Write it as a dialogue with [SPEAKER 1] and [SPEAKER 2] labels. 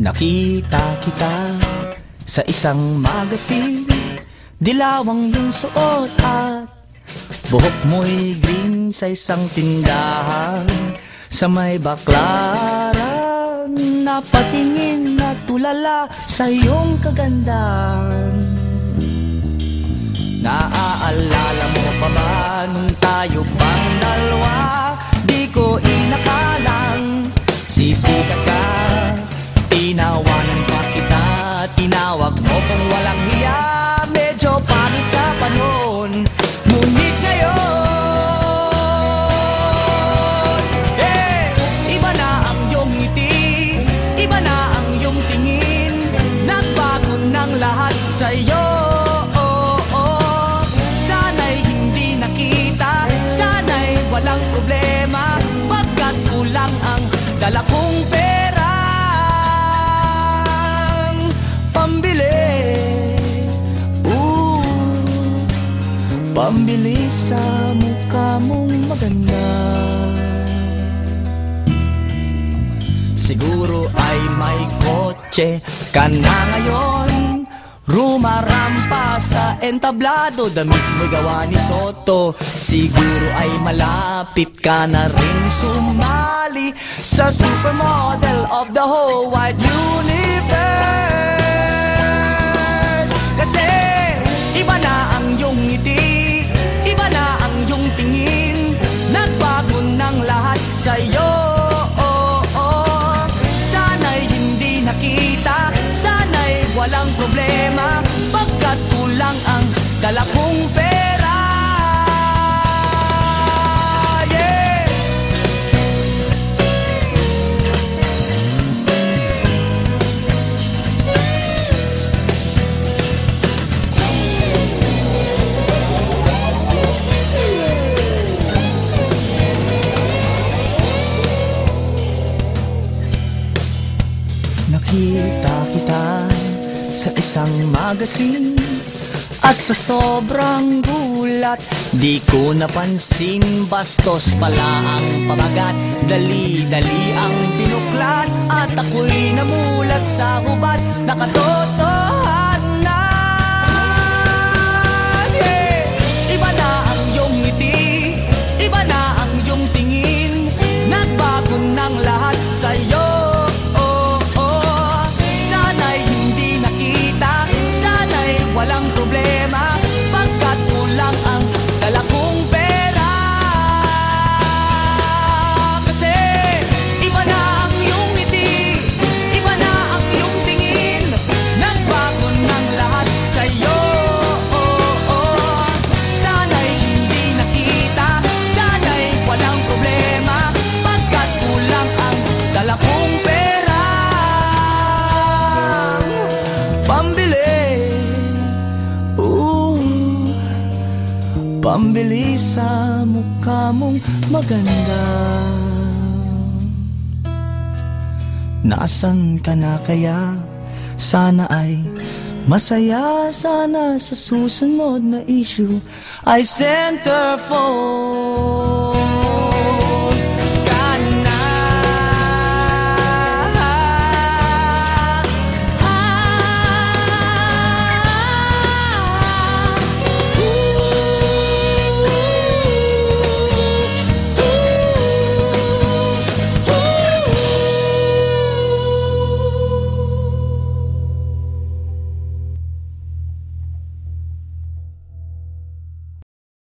[SPEAKER 1] Nakita kita sa isang magasin Dilawang yung suot at Buhok mo'y green sa isang tindahan. Sa may baklaran Napatingin na tulala sa iyong kagandahan. Naaalala mo pa ba nung tayo iba na ang iyong tingin. Nagbago ng lahat sa'yo. Oh, oh. Sana'y hindi nakita, sana'y walang problema. Pagkat kulang ang dala kong pera Pambili. Ooh, Pambili sa mukha mong maganda ay may kotse. Ka na ngayon Rumarampa sa entablado. Damit mo'y gawa ni Soto. Siguro ay malapit ka na rin sumali Sa supermodel of the whole wide universe dala kong pera Yeah! Nakita kita sa isang magasin At sa sobrang gulat Di ko napansin Bastos pala ang pamagat. Dali-dali ang binuklat At ako'y namulat sa hubad Nakatotohanan Pambili sa mukha mong maganda Nasaan ka na kaya? Sana ay masaya Sana sa susunod na issue Ay centerfold